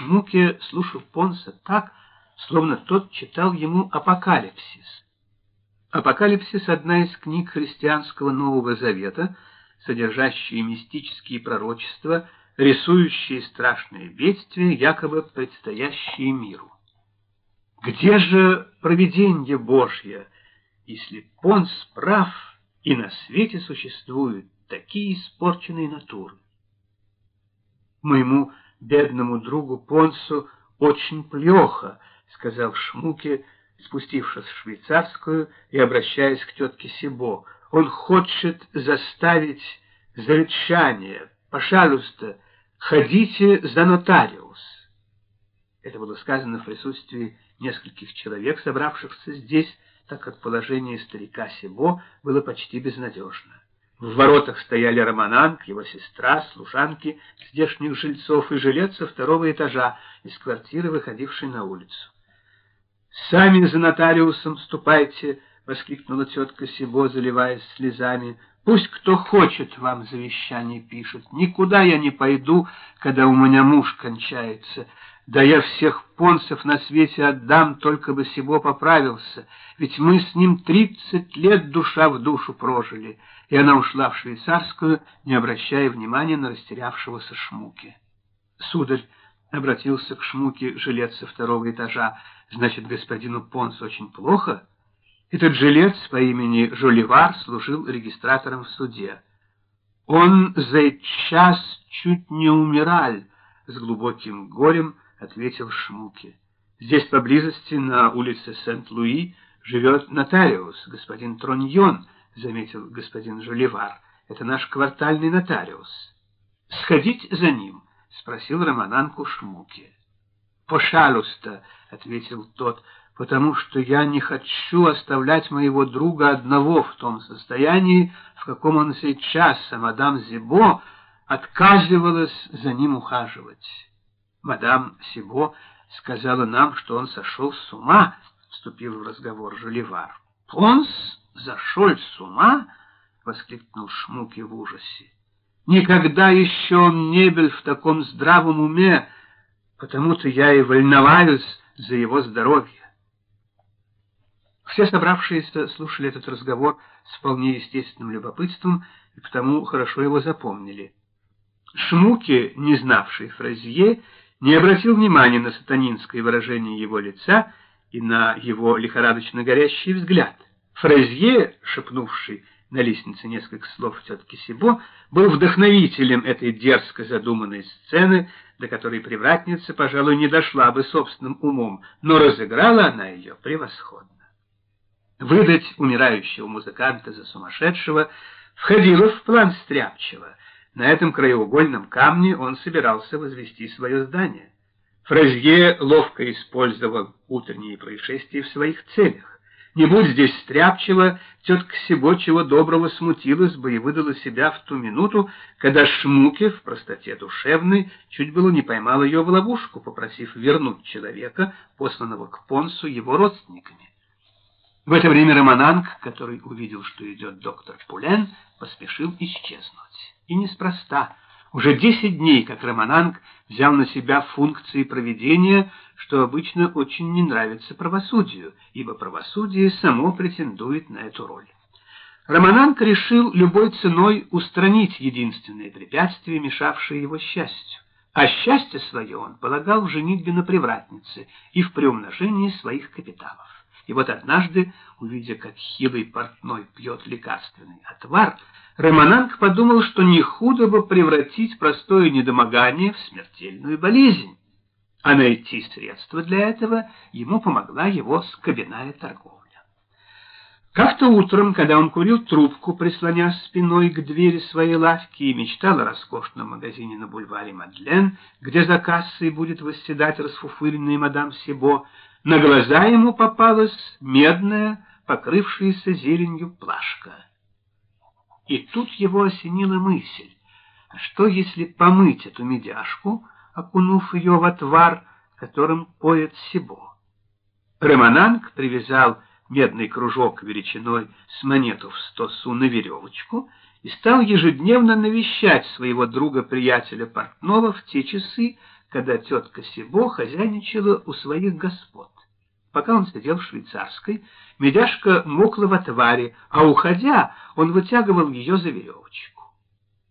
Шмуке слушал Понса так, словно тот читал ему «Апокалипсис». «Апокалипсис» — одна из книг христианского Нового Завета, содержащие мистические пророчества, рисующие страшные бедствия, якобы предстоящие миру. Где же провидение Божье, если Понс прав, и на свете существуют такие испорченные натуры? Моему бедному другу Понсу очень плохо, — сказал Шмуке, спустившись в швейцарскую и обращаясь к тетке Сибо. Он хочет заставить завещание. Пожалуйста, ходите за нотариус. Это было сказано в присутствии нескольких человек, собравшихся здесь, так как положение старика Сибо было почти безнадежно. В воротах стояли Романанг, его сестра, служанки здешних жильцов и жилец со второго этажа из квартиры, выходившей на улицу. «Сами за нотариусом ступайте!» — воскликнула тетка Сибо, заливаясь слезами. «Пусть кто хочет вам завещание пишет. Никуда я не пойду, когда у меня муж кончается. Да я всех понцев на свете отдам, только бы Сибо поправился, ведь мы с ним тридцать лет душа в душу прожили». И она ушла в швейцарскую, не обращая внимания на растерявшегося Шмуки. Сударь обратился к Шмуке жилец со второго этажа. «Значит, господину Понс очень плохо?» Этот жилец по имени Жолевар служил регистратором в суде. «Он за час чуть не умирал», — с глубоким горем ответил Шмуке. «Здесь поблизости, на улице Сент-Луи, живет нотариус, господин Троньон», — заметил господин Жолевар. «Это наш квартальный нотариус. Сходить за ним?» — спросил Романанку Шмуке. «Пожалуйста», — ответил тот, — «потому что я не хочу оставлять моего друга одного в том состоянии, в каком он сейчас, а мадам Зибо отказывалась за ним ухаживать». Мадам Сибо сказала нам, что он сошел с ума, — вступил в разговор Жолевар. «Понс зашел с ума?» — воскликнул Шмуки в ужасе. «Никогда еще он не был в таком здравом уме, потому-то я и волноваюсь за его здоровье». Все собравшиеся слушали этот разговор с вполне естественным любопытством и потому хорошо его запомнили. Шмуки, не знавший Фразье, не обратил внимания на сатанинское выражение его лица и на его лихорадочно горящий взгляд. Фразье, шепнувший на лестнице несколько слов тетки Сибо, был вдохновителем этой дерзко задуманной сцены, до которой привратница, пожалуй, не дошла бы собственным умом, но разыграла она ее превосходно. Выдать умирающего музыканта за сумасшедшего входило в план Стряпчего. На этом краеугольном камне он собирался возвести свое здание. Фразье ловко использовал утренние происшествия в своих целях. Не будь здесь стряпчиво, тетка Сибо чего доброго смутилась бы и выдала себя в ту минуту, когда Шмуке в простоте душевной чуть было не поймал ее в ловушку, попросив вернуть человека, посланного к Понсу его родственниками. В это время Романанг, который увидел, что идет доктор Пулен, поспешил исчезнуть. И неспроста. Уже десять дней, как Романанг взял на себя функции проведения, что обычно очень не нравится правосудию, ибо правосудие само претендует на эту роль. Романанг решил любой ценой устранить единственное препятствие, мешавшее его счастью. А счастье свое он полагал в женитьбе на привратнице и в приумножении своих капиталов. И вот однажды, увидя, как хилый портной пьет лекарственный отвар, Романанг подумал, что не худо бы превратить простое недомогание в смертельную болезнь. А найти средства для этого ему помогла его скобяная торговля. Как-то утром, когда он курил трубку, прислонясь спиной к двери своей лавки и мечтал о роскошном магазине на бульваре Мадлен, где за кассой будет восседать расфуфыренная мадам Сибо, на глаза ему попалась медная, покрывшаяся зеленью плашка. И тут его осенила мысль, а что если помыть эту медяшку, окунув ее в отвар, которым поет Сибо? Ремонанг привязал медный кружок величиной с монету в сто су на веревочку и стал ежедневно навещать своего друга-приятеля Портнова в те часы, когда тетка Себо хозяйничала у своих господ. Пока он сидел в швейцарской, медяшка мокла в отваре, а уходя, он вытягивал ее за веревочку.